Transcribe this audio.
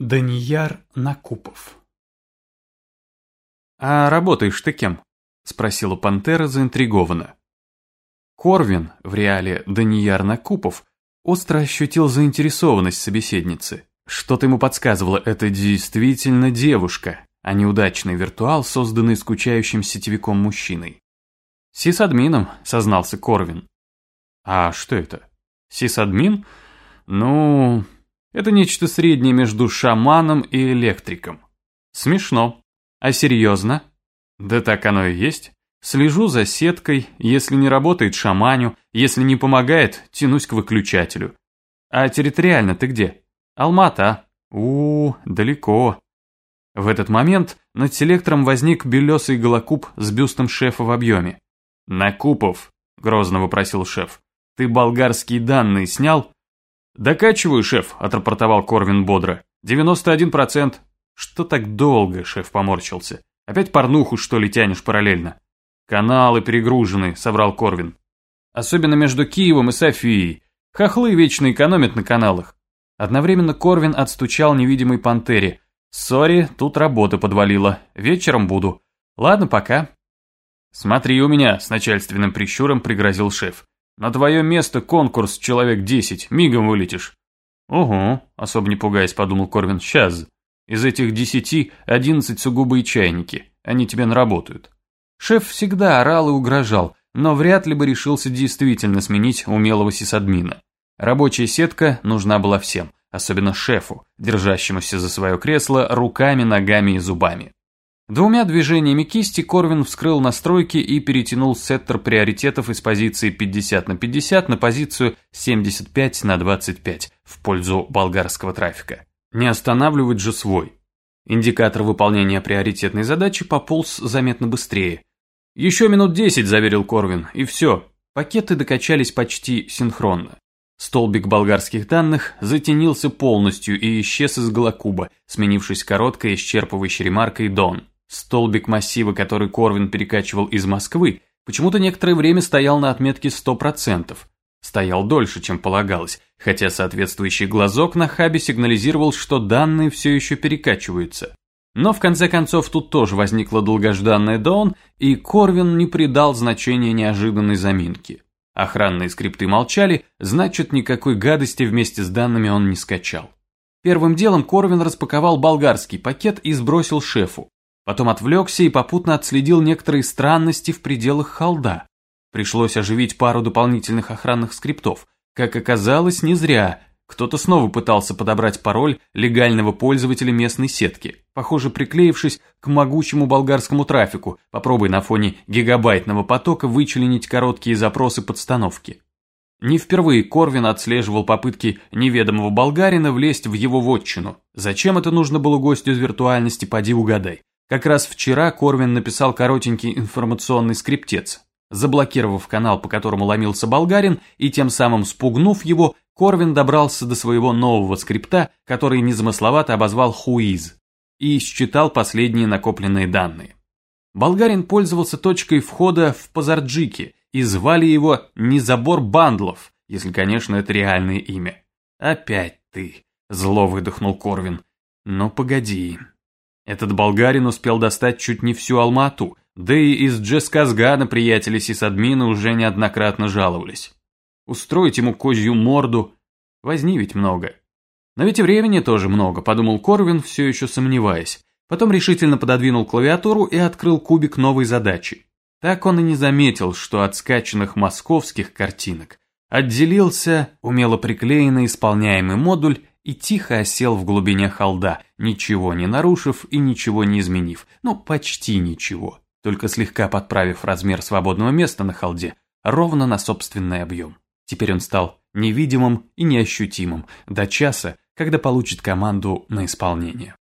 Данияр Накупов «А работаешь ты кем?» – спросила Пантера заинтригованно. Корвин, в реале Данияр Накупов, остро ощутил заинтересованность собеседницы. Что-то ему подсказывало, это действительно девушка, а неудачный виртуал, созданный скучающим сетевиком мужчиной. «Сисадмином», – сознался Корвин. «А что это? Сисадмин? Ну, это нечто среднее между шаманом и электриком. Смешно. А серьезно? Да так оно и есть. Слежу за сеткой, если не работает шаманю, если не помогает, тянусь к выключателю. А территориально ты где? Алмата. у, -у далеко. В этот момент над селектором возник белесый голокуб с бюстом шефа в объеме. «Накупов», — грозно вопросил шеф, — «ты болгарские данные снял?» «Докачиваю, шеф», – отрапортовал Корвин бодро. «Девяносто один процент». «Что так долго?» – шеф поморщился. «Опять порнуху, что ли, тянешь параллельно?» «Каналы перегружены», – соврал Корвин. «Особенно между Киевом и Софией. Хохлы вечно экономят на каналах». Одновременно Корвин отстучал невидимой пантере. «Сори, тут работа подвалила. Вечером буду. Ладно, пока». «Смотри у меня», – с начальственным прищуром пригрозил шеф. На твое место конкурс человек десять, мигом вылетишь. Угу, особо не пугаясь, подумал Корвин, сейчас. Из этих десяти одиннадцать сугубые чайники, они тебе наработают. Шеф всегда орал и угрожал, но вряд ли бы решился действительно сменить умелого сисадмина. Рабочая сетка нужна была всем, особенно шефу, держащемуся за свое кресло руками, ногами и зубами. Двумя движениями кисти Корвин вскрыл настройки и перетянул сеттер приоритетов из позиции 50 на 50 на позицию 75 на 25 в пользу болгарского трафика. Не останавливать же свой. Индикатор выполнения приоритетной задачи пополз заметно быстрее. «Еще минут десять», – заверил Корвин, – «и все». Пакеты докачались почти синхронно. Столбик болгарских данных затенился полностью и исчез из голокуба, сменившись короткой исчерпывающей ремаркой «Дон». Столбик массива, который Корвин перекачивал из Москвы, почему-то некоторое время стоял на отметке 100%. Стоял дольше, чем полагалось, хотя соответствующий глазок на хабе сигнализировал, что данные все еще перекачиваются. Но в конце концов тут тоже возникла долгожданная даун, и Корвин не придал значения неожиданной заминки. Охранные скрипты молчали, значит никакой гадости вместе с данными он не скачал. Первым делом Корвин распаковал болгарский пакет и сбросил шефу. Потом отвлекся и попутно отследил некоторые странности в пределах холда. Пришлось оживить пару дополнительных охранных скриптов. Как оказалось, не зря. Кто-то снова пытался подобрать пароль легального пользователя местной сетки, похоже, приклеившись к могучему болгарскому трафику. Попробуй на фоне гигабайтного потока вычленить короткие запросы подстановки. Не впервые Корвин отслеживал попытки неведомого болгарина влезть в его вотчину. Зачем это нужно было гостю из виртуальности, поди угадай. Как раз вчера Корвин написал коротенький информационный скриптец. Заблокировав канал, по которому ломился болгарин, и тем самым спугнув его, Корвин добрался до своего нового скрипта, который незамысловато обозвал «Хуиз», и считал последние накопленные данные. Болгарин пользовался точкой входа в Пазарджики, и звали его «Незабор бандлов», если, конечно, это реальное имя. «Опять ты», – зло выдохнул Корвин. «Но погоди, этот болгарин успел достать чуть не всю Алмату, да и из Джесказгана приятели сисадмина уже неоднократно жаловались. Устроить ему козью морду, возни ведь много. Но ведь и времени тоже много, подумал Корвин, все еще сомневаясь. Потом решительно пододвинул клавиатуру и открыл кубик новой задачи. Так он и не заметил, что от скачанных московских картинок отделился умело приклеенный исполняемый модуль и тихо осел в глубине холда, ничего не нарушив и ничего не изменив, ну почти ничего, только слегка подправив размер свободного места на холде ровно на собственный объем. Теперь он стал невидимым и неощутимым до часа, когда получит команду на исполнение.